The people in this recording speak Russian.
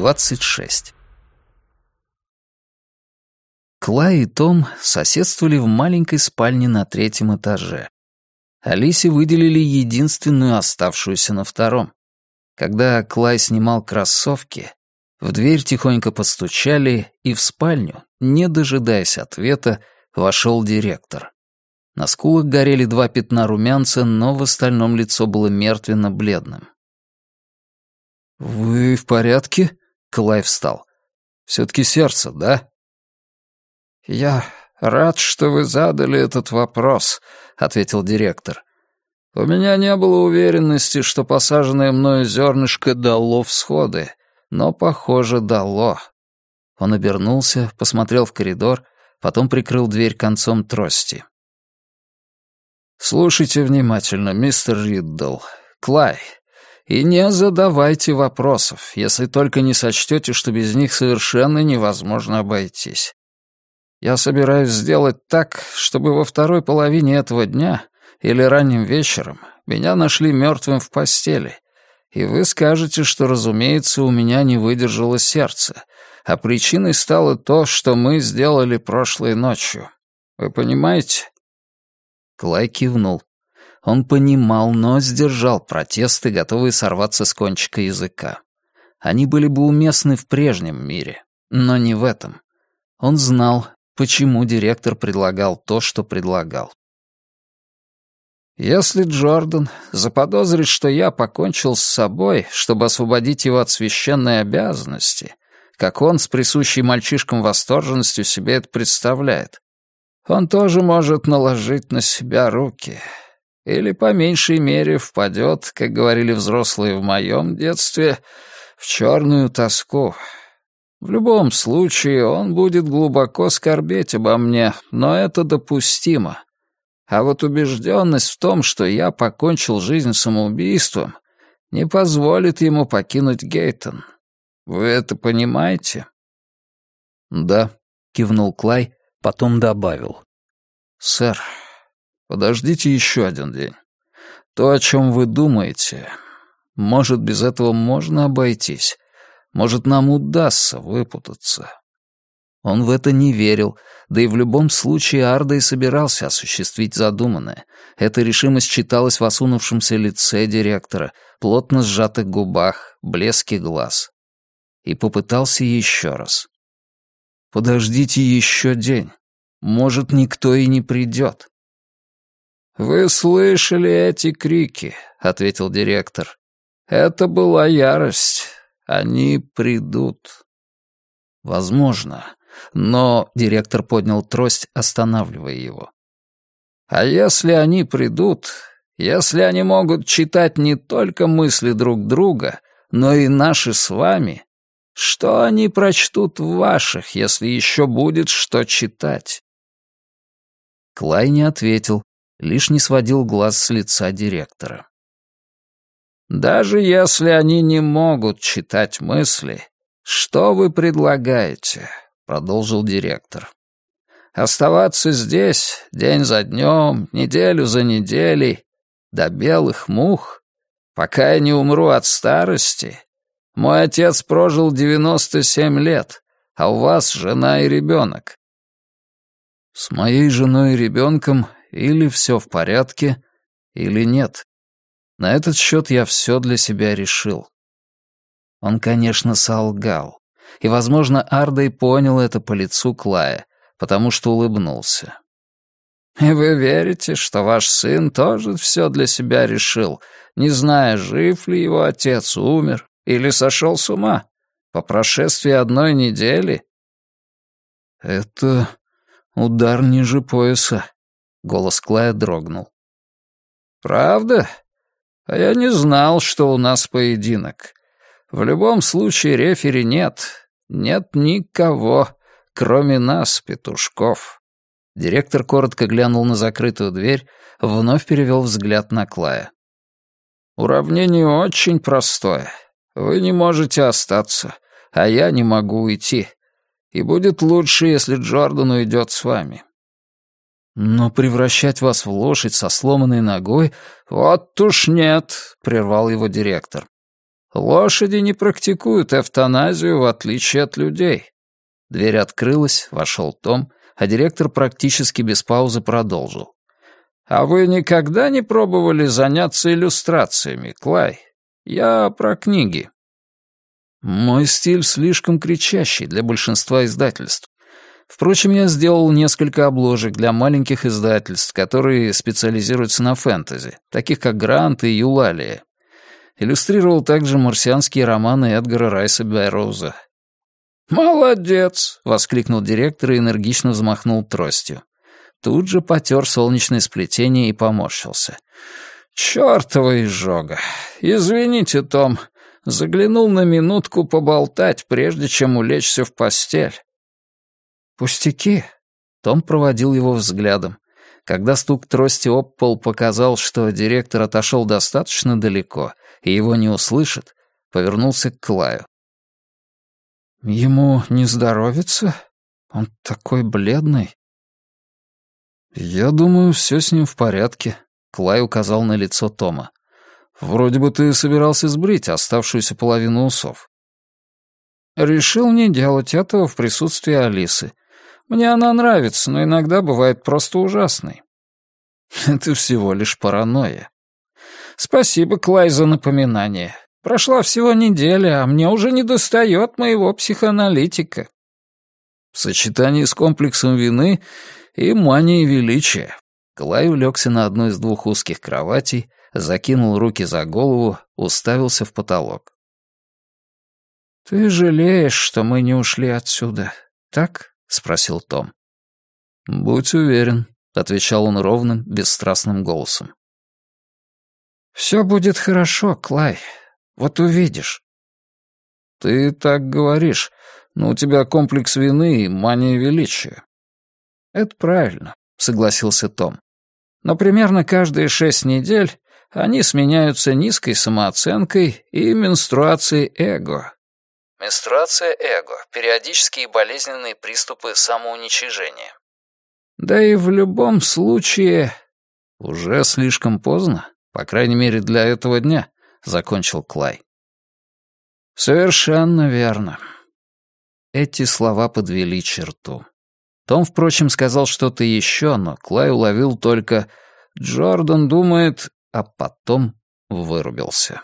26. Клай и Том соседствовали в маленькой спальне на третьем этаже. Алисе выделили единственную оставшуюся на втором. Когда Клай снимал кроссовки, в дверь тихонько постучали, и в спальню, не дожидаясь ответа, вошел директор. На скулах горели два пятна румянца, но в остальном лицо было мертвенно-бледным. «Вы в порядке?» — Клай встал. «Все-таки сердце, да?» «Я рад, что вы задали этот вопрос», — ответил директор. «У меня не было уверенности, что посаженное мною зернышко дало всходы, но, похоже, дало». Он обернулся, посмотрел в коридор, потом прикрыл дверь концом трости. «Слушайте внимательно, мистер Риддл. Клай, и не задавайте вопросов, если только не сочтете, что без них совершенно невозможно обойтись. Я собираюсь сделать так, чтобы во второй половине этого дня или ранним вечером меня нашли мертвым в постели, и вы скажете, что, разумеется, у меня не выдержало сердце, а причиной стало то, что мы сделали прошлой ночью. Вы понимаете? Клай кивнул. Он понимал, но сдержал протесты, готовые сорваться с кончика языка. Они были бы уместны в прежнем мире, но не в этом. Он знал, почему директор предлагал то, что предлагал. Если Джордан заподозрит, что я покончил с собой, чтобы освободить его от священной обязанности, как он с присущей мальчишкам восторженностью себе это представляет, он тоже может наложить на себя руки. Или, по меньшей мере, впадет, как говорили взрослые в моем детстве, в черную тоску. В любом случае, он будет глубоко скорбеть обо мне, но это допустимо. А вот убежденность в том, что я покончил жизнь самоубийством, не позволит ему покинуть Гейтон. Вы это понимаете? «Да», — кивнул Клай, Потом добавил. «Сэр, подождите еще один день. То, о чем вы думаете, может, без этого можно обойтись. Может, нам удастся выпутаться». Он в это не верил, да и в любом случае Арда и собирался осуществить задуманное. Эта решимость читалась в осунувшемся лице директора, плотно сжатых губах, блеске глаз. И попытался еще раз. Подождите еще день. Может, никто и не придет. «Вы слышали эти крики?» — ответил директор. «Это была ярость. Они придут». «Возможно. Но...» — директор поднял трость, останавливая его. «А если они придут, если они могут читать не только мысли друг друга, но и наши с вами, что они прочтут в ваших, если еще будет что читать?» Клай не ответил, лишь не сводил глаз с лица директора. «Даже если они не могут читать мысли, что вы предлагаете?» — продолжил директор. «Оставаться здесь день за днем, неделю за неделей, до белых мух, пока я не умру от старости, мой отец прожил 97 лет, а у вас жена и ребенок. С моей женой и ребенком или все в порядке, или нет. На этот счет я все для себя решил. Он, конечно, солгал. И, возможно, Арда и понял это по лицу Клая, потому что улыбнулся. «И вы верите, что ваш сын тоже все для себя решил, не зная, жив ли его отец, умер или сошел с ума? По прошествии одной недели?» «Это удар ниже пояса», — голос Клая дрогнул. «Правда? А я не знал, что у нас поединок. В любом случае рефери нет. Нет никого, кроме нас, петушков». Директор коротко глянул на закрытую дверь, вновь перевел взгляд на Клая. «Уравнение очень простое. Вы не можете остаться, а я не могу уйти. И будет лучше, если Джордан уйдет с вами. Но превращать вас в лошадь со сломанной ногой... Вот уж нет, прервал его директор. Лошади не практикуют эвтаназию, в отличие от людей». Дверь открылась, вошел Том, а директор практически без паузы продолжил. «А вы никогда не пробовали заняться иллюстрациями, Клай? Я про книги». Мой стиль слишком кричащий для большинства издательств. Впрочем, я сделал несколько обложек для маленьких издательств, которые специализируются на фэнтези, таких как Грант и Юлалия. Иллюстрировал также марсианские романы Эдгара Райса Бэрроуза. «Молодец!» — воскликнул директор и энергично взмахнул тростью. Тут же потер солнечное сплетение и поморщился. «Чёртова изжога! Извините, Том, заглянул на минутку поболтать, прежде чем улечься в постель». «Пустяки!» — Том проводил его взглядом. Когда стук трости об пол показал, что директор отошел достаточно далеко и его не услышит, повернулся к Клаю. «Ему не здоровится? Он такой бледный». «Я думаю, все с ним в порядке», — Клай указал на лицо Тома. «Вроде бы ты собирался сбрить оставшуюся половину усов». «Решил не делать этого в присутствии Алисы. Мне она нравится, но иногда бывает просто ужасной». «Это всего лишь паранойя». «Спасибо, Клай, за напоминание. Прошла всего неделя, а мне уже не достает моего психоаналитика». В сочетании с комплексом вины и манией величия. Клай улегся на одну из двух узких кроватей, закинул руки за голову, уставился в потолок. «Ты жалеешь, что мы не ушли отсюда, так?» — спросил Том. «Будь уверен», — отвечал он ровным, бесстрастным голосом. «Все будет хорошо, Клай. Вот увидишь». «Ты так говоришь, но у тебя комплекс вины и мания величия». «Это правильно», — согласился Том. «Но примерно каждые шесть недель они сменяются низкой самооценкой и менструацией эго». Менструация эго — периодические болезненные приступы самоуничижения. Да и в любом случае... Уже слишком поздно, по крайней мере, для этого дня, — закончил Клай. Совершенно верно. Эти слова подвели черту. Том, впрочем, сказал что-то еще, но Клай уловил только «Джордан думает», а потом вырубился.